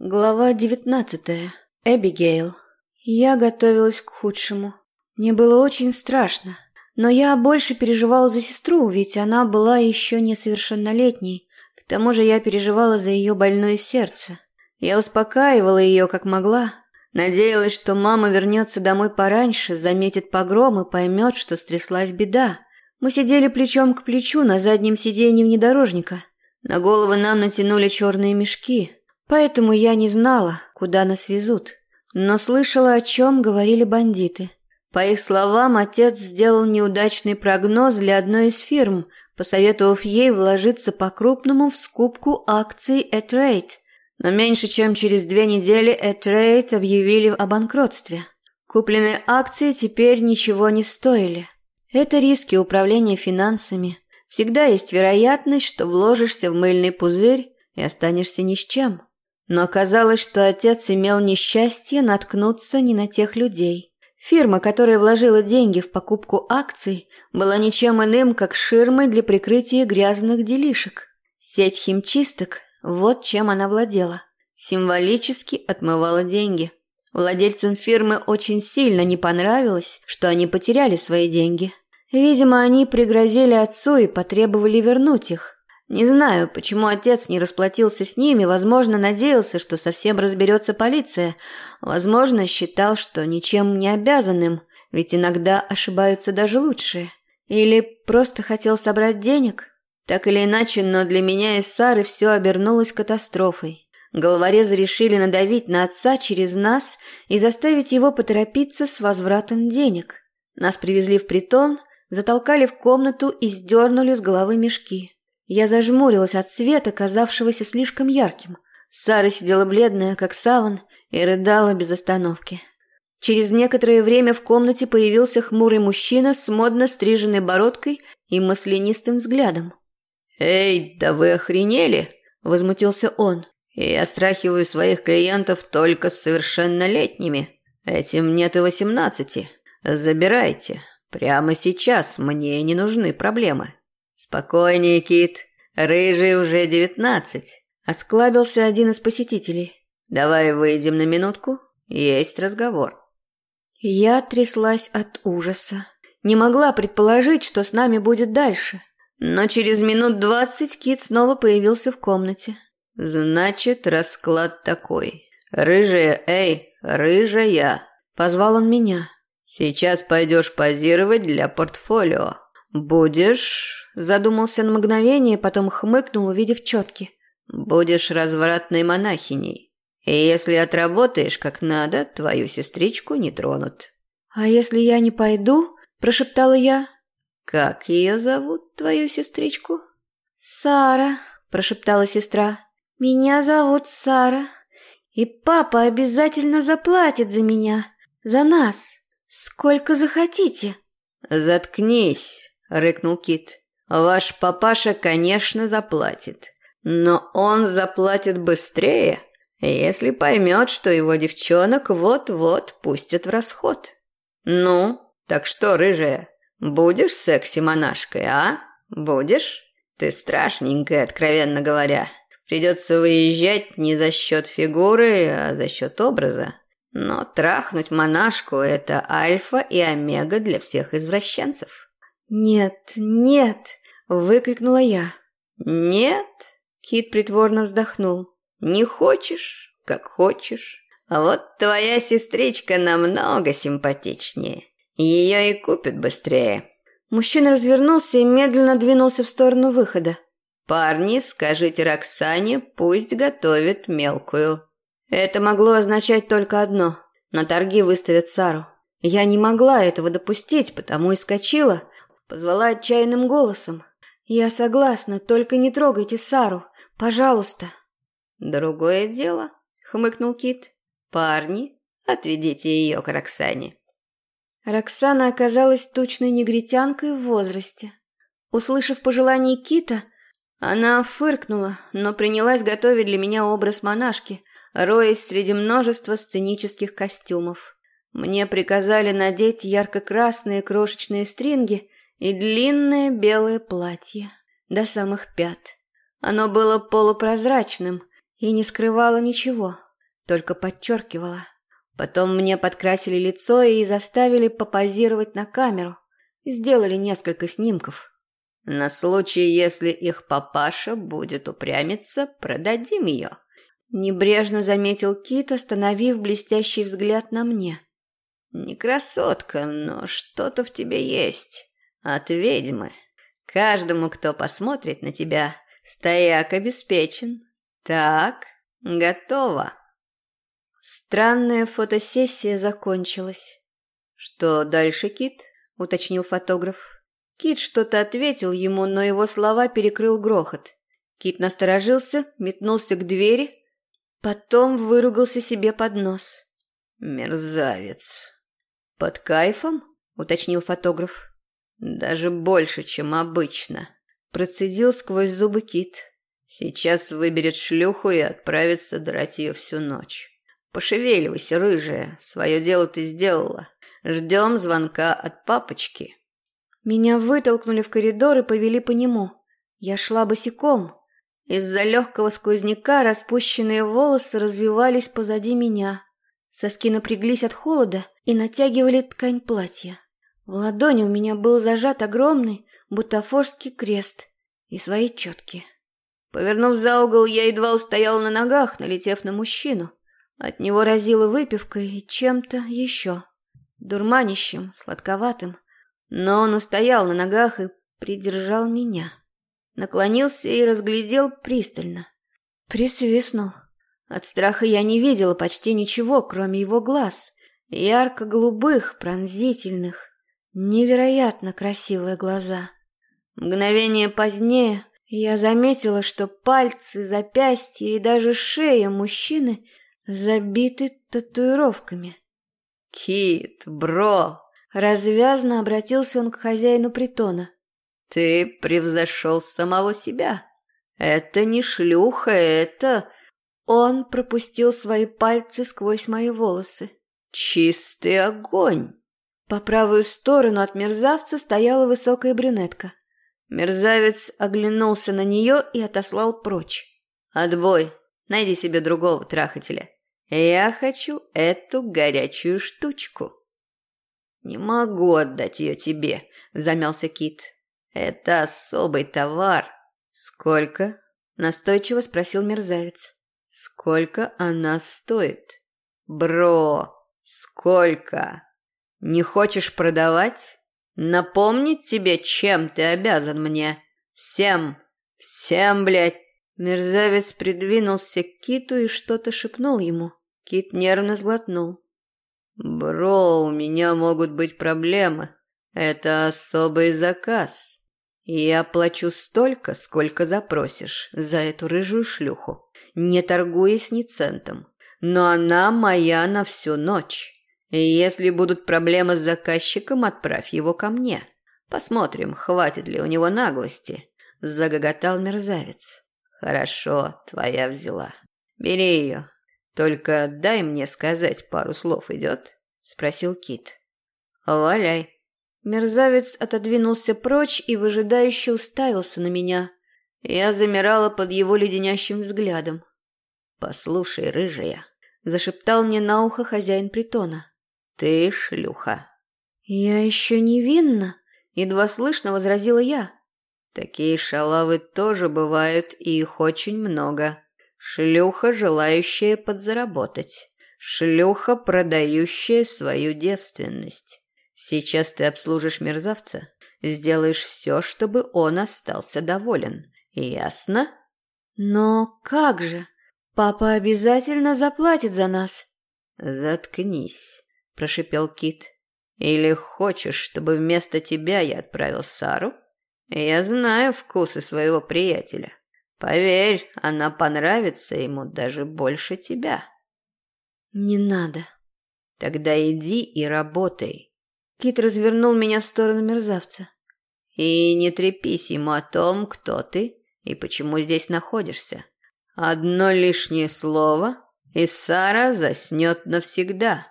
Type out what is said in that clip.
Глава девятнадцатая. Эбигейл. Я готовилась к худшему. Мне было очень страшно. Но я больше переживала за сестру, ведь она была еще несовершеннолетней. К тому же я переживала за ее больное сердце. Я успокаивала ее как могла. Надеялась, что мама вернется домой пораньше, заметит погром и поймет, что стряслась беда. Мы сидели плечом к плечу на заднем сиденье внедорожника. На головы нам натянули черные мешки – Поэтому я не знала, куда нас везут, но слышала, о чем говорили бандиты. По их словам, отец сделал неудачный прогноз для одной из фирм, посоветовав ей вложиться по-крупному в скупку акций A-Trade. Но меньше чем через две недели A-Trade объявили о банкротстве. Купленные акции теперь ничего не стоили. Это риски управления финансами. Всегда есть вероятность, что вложишься в мыльный пузырь и останешься ни с чем. Но оказалось, что отец имел несчастье наткнуться не на тех людей. Фирма, которая вложила деньги в покупку акций, была ничем иным, как ширмой для прикрытия грязных делишек. Сеть химчисток – вот чем она владела. Символически отмывала деньги. Владельцам фирмы очень сильно не понравилось, что они потеряли свои деньги. Видимо, они пригрозили отцу и потребовали вернуть их. Не знаю, почему отец не расплатился с ними, возможно, надеялся, что совсем разберется полиция, возможно, считал, что ничем не обязанным, ведь иногда ошибаются даже лучшие. Или просто хотел собрать денег. Так или иначе, но для меня и Сары все обернулось катастрофой. Головорезы решили надавить на отца через нас и заставить его поторопиться с возвратом денег. Нас привезли в притон, затолкали в комнату и сдернули с головы мешки. Я зажмурилась от света, казавшегося слишком ярким. Сара сидела бледная, как саван, и рыдала без остановки. Через некоторое время в комнате появился хмурый мужчина с модно стриженной бородкой и маслянистым взглядом. «Эй, да вы охренели!» – возмутился он. «Я страхиваю своих клиентов только с совершеннолетними. Этим нет и восемнадцати. Забирайте. Прямо сейчас мне не нужны проблемы». «Спокойнее, Кит. Рыжий уже девятнадцать», – осклабился один из посетителей. «Давай выйдем на минутку. Есть разговор». Я тряслась от ужаса. Не могла предположить, что с нами будет дальше. Но через минут двадцать Кит снова появился в комнате. «Значит, расклад такой. Рыжая, эй, рыжая!» Позвал он меня. «Сейчас пойдешь позировать для портфолио». «Будешь...» – задумался на мгновение, потом хмыкнул, увидев четки. «Будешь развратной монахиней. И если отработаешь как надо, твою сестричку не тронут». «А если я не пойду?» – прошептала я. «Как ее зовут, твою сестричку?» «Сара», – прошептала сестра. «Меня зовут Сара. И папа обязательно заплатит за меня, за нас, сколько захотите». «Заткнись», – рыкнул Кит. «Ваш папаша, конечно, заплатит. Но он заплатит быстрее, если поймет, что его девчонок вот-вот пустят в расход. Ну, так что, рыжая, будешь секси-монашкой, а? Будешь? Ты страшненькая, откровенно говоря. Придется выезжать не за счет фигуры, а за счет образа. Но трахнуть монашку – это альфа и омега для всех извращенцев». «Нет, нет!» – выкрикнула я. «Нет?» – Кит притворно вздохнул. «Не хочешь, как хочешь. А вот твоя сестричка намного симпатичнее. Ее и купят быстрее». Мужчина развернулся и медленно двинулся в сторону выхода. «Парни, скажите Роксане, пусть готовит мелкую». Это могло означать только одно – на торги выставят Сару. Я не могла этого допустить, потому и скочила – Позвала отчаянным голосом. «Я согласна, только не трогайте Сару. Пожалуйста». «Другое дело», — хмыкнул Кит. «Парни, отведите ее к Роксане». Роксана оказалась тучной негритянкой в возрасте. Услышав пожелание Кита, она фыркнула, но принялась готовить для меня образ монашки, роясь среди множества сценических костюмов. Мне приказали надеть ярко-красные крошечные стринги и длинное белое платье до самых пят. Оно было полупрозрачным и не скрывало ничего. только подчеркивала. Потом мне подкрасили лицо и заставили попозировать на камеру. Сделали несколько снимков. На случай, если их папаша будет упрямиться, продадим ее. Небрежно заметил Кит, остановив блестящий взгляд на мне. Не красотка, но что-то в тебе есть. От ведьмы. Каждому, кто посмотрит на тебя, стояк обеспечен. Так, готово. Странная фотосессия закончилась. Что дальше, Кит? уточнил фотограф. Кит что-то ответил ему, но его слова перекрыл грохот. Кит насторожился, метнулся к двери, потом выругался себе под нос. «Мерзавец!» «Под кайфом?» – уточнил фотограф. «Даже больше, чем обычно», – процедил сквозь зубы Кит. «Сейчас выберет шлюху и отправится драть ее всю ночь. Пошевеливайся, рыжая, свое дело ты сделала. Ждем звонка от папочки». Меня вытолкнули в коридор и повели по нему. Я шла босиком. Из-за легкого сквозняка распущенные волосы развивались позади меня. Соски напряглись от холода и натягивали ткань платья. В ладони у меня был зажат огромный бутафорский крест и свои четки. Повернув за угол, я едва устояла на ногах, налетев на мужчину. От него разило выпивкой и чем-то еще. Дурманищем, сладковатым. Но он устоял на ногах и придержал меня. Наклонился и разглядел пристально. Присвистнул. От страха я не видела почти ничего, кроме его глаз. Ярко-голубых, пронзительных, невероятно красивые глаза. Мгновение позднее я заметила, что пальцы, запястья и даже шея мужчины забиты татуировками. «Кит, бро!» Развязно обратился он к хозяину притона. «Ты превзошел самого себя. Это не шлюха, это...» Он пропустил свои пальцы сквозь мои волосы. «Чистый огонь!» По правую сторону от мерзавца стояла высокая брюнетка. Мерзавец оглянулся на нее и отослал прочь. «Отбой! Найди себе другого трахателя. Я хочу эту горячую штучку». «Не могу отдать ее тебе», – замялся Кит. «Это особый товар». «Сколько?» – настойчиво спросил мерзавец. «Сколько она стоит?» «Бро, сколько?» «Не хочешь продавать? Напомнить тебе, чем ты обязан мне? Всем, всем, блядь!» Мерзавец придвинулся к Киту и что-то шепнул ему. Кит нервно сглотнул. «Бро, у меня могут быть проблемы. Это особый заказ. Я плачу столько, сколько запросишь за эту рыжую шлюху, не торгуясь ни центом. Но она моя на всю ночь. Если будут проблемы с заказчиком, отправь его ко мне. Посмотрим, хватит ли у него наглости», – загоготал мерзавец. «Хорошо, твоя взяла. Бери ее, «Только дай мне сказать пару слов, идет?» – спросил Кит. «Валяй». Мерзавец отодвинулся прочь и выжидающе уставился на меня. Я замирала под его леденящим взглядом. «Послушай, рыжая», – зашептал мне на ухо хозяин притона. «Ты шлюха». «Я еще невинна», – едва слышно возразила я. «Такие шалавы тоже бывают, и их очень много», Шлюха, желающая подзаработать. Шлюха, продающая свою девственность. Сейчас ты обслужишь мерзавца, сделаешь все, чтобы он остался доволен. Ясно? Но как же? Папа обязательно заплатит за нас. Заткнись, прошипел Кит. Или хочешь, чтобы вместо тебя я отправил Сару? Я знаю вкусы своего приятеля. Поверь, она понравится ему даже больше тебя. Не надо. Тогда иди и работай. Кит развернул меня в сторону мерзавца. И не трепись ему о том, кто ты и почему здесь находишься. Одно лишнее слово, и Сара заснет навсегда.